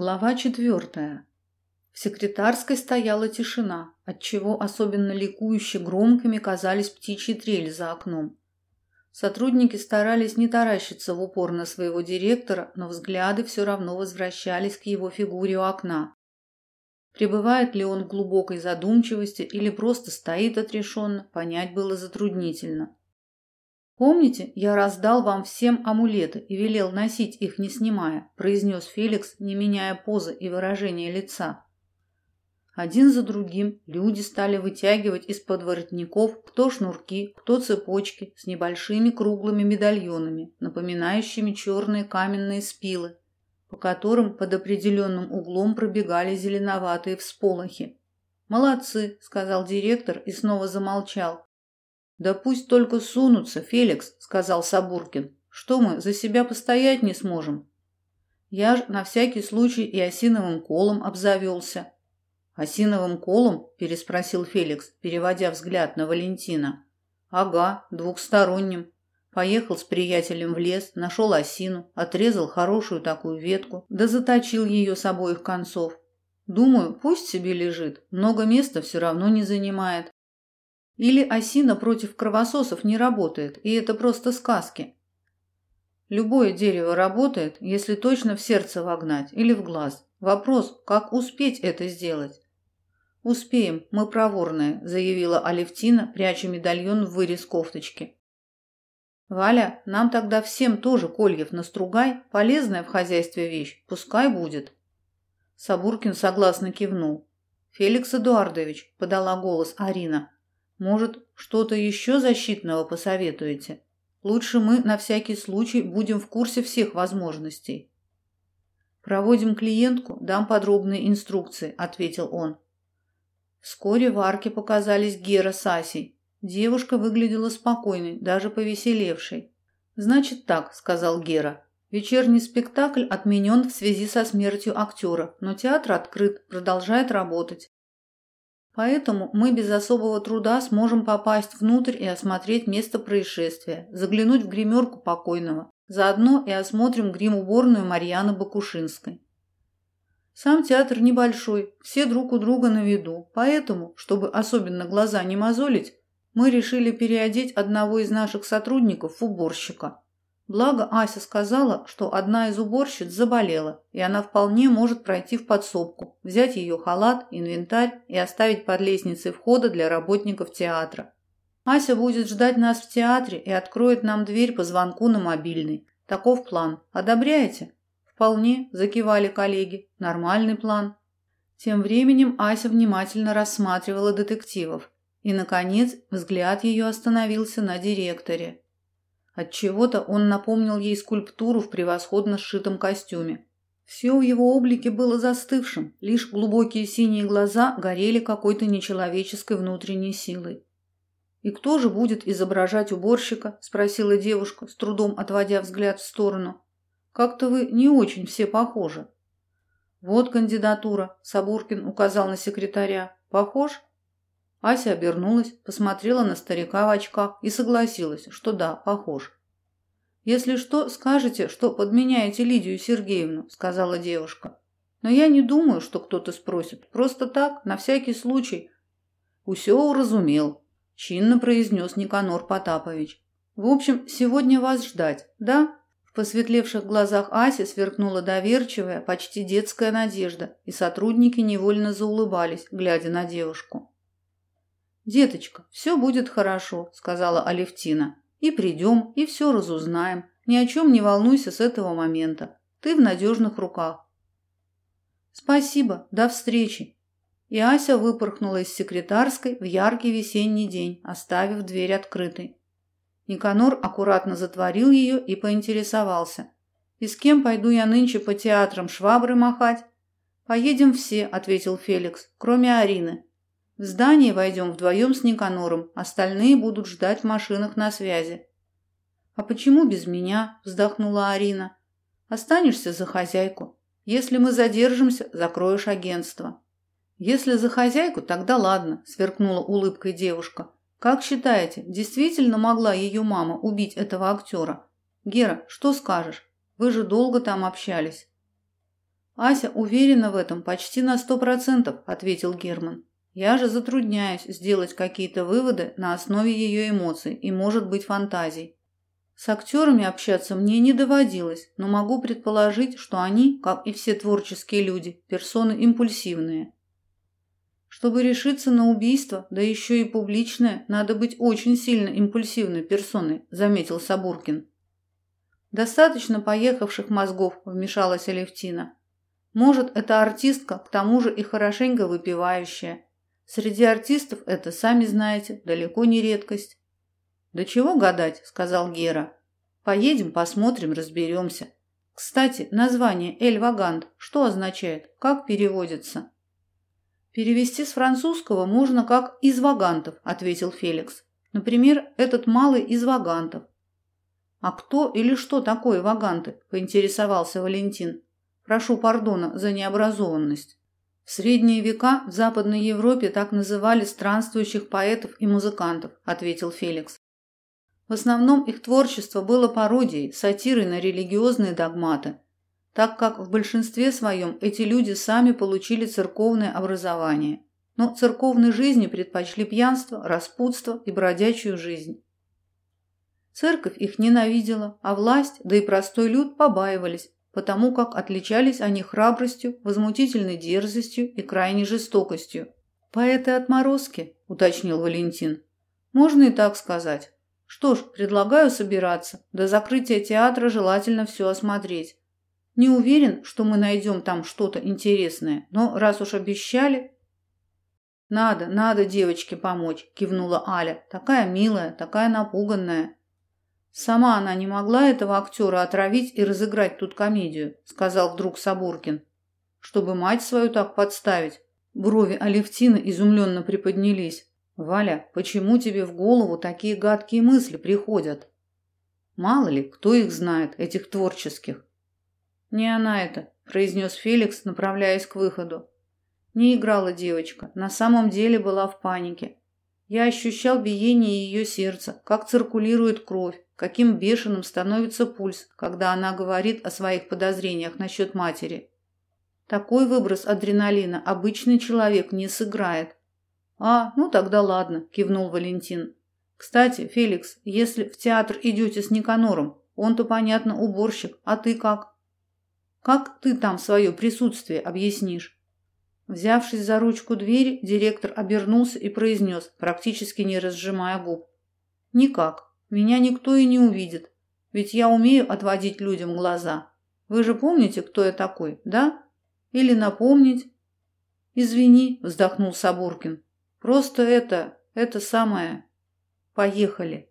Глава четвертая. В секретарской стояла тишина, отчего особенно ликующе громкими казались птичьи трели за окном. Сотрудники старались не таращиться в упор на своего директора, но взгляды все равно возвращались к его фигуре у окна. Пребывает ли он в глубокой задумчивости или просто стоит отрешенно, понять было затруднительно. «Помните, я раздал вам всем амулеты и велел носить их, не снимая», произнес Феликс, не меняя позы и выражения лица. Один за другим люди стали вытягивать из-под воротников кто шнурки, кто цепочки с небольшими круглыми медальонами, напоминающими черные каменные спилы, по которым под определенным углом пробегали зеленоватые всполохи. «Молодцы», — сказал директор и снова замолчал, «Да пусть только сунутся, Феликс», — сказал Сабуркин. «Что мы, за себя постоять не сможем?» Я ж на всякий случай и осиновым колом обзавелся. «Осиновым колом?» – переспросил Феликс, переводя взгляд на Валентина. «Ага, двухсторонним. Поехал с приятелем в лес, нашел осину, отрезал хорошую такую ветку, да заточил ее с обоих концов. Думаю, пусть себе лежит, много места все равно не занимает. Или осина против кровососов не работает, и это просто сказки. Любое дерево работает, если точно в сердце вогнать или в глаз. Вопрос, как успеть это сделать? Успеем, мы проворные, заявила Алевтина, пряча медальон в вырез кофточки. Валя, нам тогда всем тоже кольев настругай, полезная в хозяйстве вещь, пускай будет. Сабуркин согласно кивнул. Феликс Эдуардович, подала голос Арина. Может, что-то еще защитного посоветуете? Лучше мы на всякий случай будем в курсе всех возможностей. Проводим клиентку, дам подробные инструкции, ответил он. Вскоре в арке показались Гера с Асей. Девушка выглядела спокойной, даже повеселевшей. Значит так, сказал Гера. Вечерний спектакль отменен в связи со смертью актера, но театр открыт, продолжает работать. Поэтому мы без особого труда сможем попасть внутрь и осмотреть место происшествия, заглянуть в гримерку покойного. Заодно и осмотрим грим-уборную Марьяны Бакушинской. Сам театр небольшой, все друг у друга на виду, поэтому, чтобы особенно глаза не мозолить, мы решили переодеть одного из наших сотрудников в уборщика. Благо Ася сказала, что одна из уборщиц заболела, и она вполне может пройти в подсобку, взять ее халат, инвентарь и оставить под лестницей входа для работников театра. Ася будет ждать нас в театре и откроет нам дверь по звонку на мобильный. Таков план. Одобряете? Вполне, закивали коллеги. Нормальный план. Тем временем Ася внимательно рассматривала детективов, и наконец взгляд ее остановился на директоре. От чего-то он напомнил ей скульптуру в превосходно сшитом костюме. Все в его облике было застывшим, лишь глубокие синие глаза горели какой-то нечеловеческой внутренней силой. «И кто же будет изображать уборщика?» – спросила девушка, с трудом отводя взгляд в сторону. «Как-то вы не очень все похожи». «Вот кандидатура», – Сабуркин указал на секретаря. «Похож?» Ася обернулась, посмотрела на старика в очках и согласилась, что да, похож. «Если что, скажете, что подменяете Лидию Сергеевну», — сказала девушка. «Но я не думаю, что кто-то спросит. Просто так, на всякий случай». «Усё уразумел», — чинно произнес Никанор Потапович. «В общем, сегодня вас ждать, да?» В посветлевших глазах Аси сверкнула доверчивая, почти детская надежда, и сотрудники невольно заулыбались, глядя на девушку. «Деточка, все будет хорошо», — сказала Алевтина. «И придем, и все разузнаем. Ни о чем не волнуйся с этого момента. Ты в надежных руках». «Спасибо, до встречи». И Ася выпорхнула из секретарской в яркий весенний день, оставив дверь открытой. Никанор аккуратно затворил ее и поинтересовался. «И с кем пойду я нынче по театрам швабры махать?» «Поедем все», — ответил Феликс, — «кроме Арины. В здание войдем вдвоем с Никанором, остальные будут ждать в машинах на связи. А почему без меня? вздохнула Арина. Останешься за хозяйку. Если мы задержимся, закроешь агентство. Если за хозяйку, тогда ладно, сверкнула улыбкой девушка. Как считаете, действительно могла ее мама убить этого актера? Гера, что скажешь? Вы же долго там общались. Ася уверена в этом почти на сто процентов, ответил Герман. Я же затрудняюсь сделать какие-то выводы на основе ее эмоций и, может быть, фантазий. С актерами общаться мне не доводилось, но могу предположить, что они, как и все творческие люди, персоны импульсивные. Чтобы решиться на убийство, да еще и публичное, надо быть очень сильно импульсивной персоной, заметил Сабуркин. Достаточно поехавших мозгов, вмешалась Алевтина. Может, это артистка, к тому же и хорошенько выпивающая. Среди артистов это, сами знаете, далеко не редкость. «Да чего гадать», — сказал Гера. «Поедем, посмотрим, разберемся. Кстати, название «Эль Вагант» что означает? Как переводится?» «Перевести с французского можно как «из вагантов», — ответил Феликс. «Например, этот малый из вагантов». «А кто или что такое ваганты?» — поинтересовался Валентин. «Прошу пардона за необразованность». В средние века в Западной Европе так называли странствующих поэтов и музыкантов, ответил Феликс. В основном их творчество было пародией, сатирой на религиозные догматы, так как в большинстве своем эти люди сами получили церковное образование, но церковной жизни предпочли пьянство, распутство и бродячую жизнь. Церковь их ненавидела, а власть, да и простой люд побаивались, потому как отличались они храбростью, возмутительной дерзостью и крайней жестокостью. «Поэты-отморозки», — уточнил Валентин. «Можно и так сказать. Что ж, предлагаю собираться. До закрытия театра желательно все осмотреть. Не уверен, что мы найдем там что-то интересное, но раз уж обещали... Надо, надо девочке помочь, кивнула Аля. Такая милая, такая напуганная. Сама она не могла этого актера отравить и разыграть тут комедию, сказал вдруг Сабуркин. Чтобы мать свою так подставить. Брови Алевтины изумленно приподнялись. Валя, почему тебе в голову такие гадкие мысли приходят? Мало ли, кто их знает, этих творческих. Не она это, произнес Феликс, направляясь к выходу. Не играла девочка, на самом деле была в панике. Я ощущал биение ее сердца, как циркулирует кровь, каким бешеным становится пульс, когда она говорит о своих подозрениях насчет матери. Такой выброс адреналина обычный человек не сыграет. «А, ну тогда ладно», – кивнул Валентин. «Кстати, Феликс, если в театр идете с Никанором, он-то, понятно, уборщик, а ты как?» «Как ты там свое присутствие объяснишь?» Взявшись за ручку двери, директор обернулся и произнес, практически не разжимая губ. «Никак. Меня никто и не увидит. Ведь я умею отводить людям глаза. Вы же помните, кто я такой, да? Или напомнить?» «Извини», – вздохнул Сабуркин. Просто это, это самое. Поехали.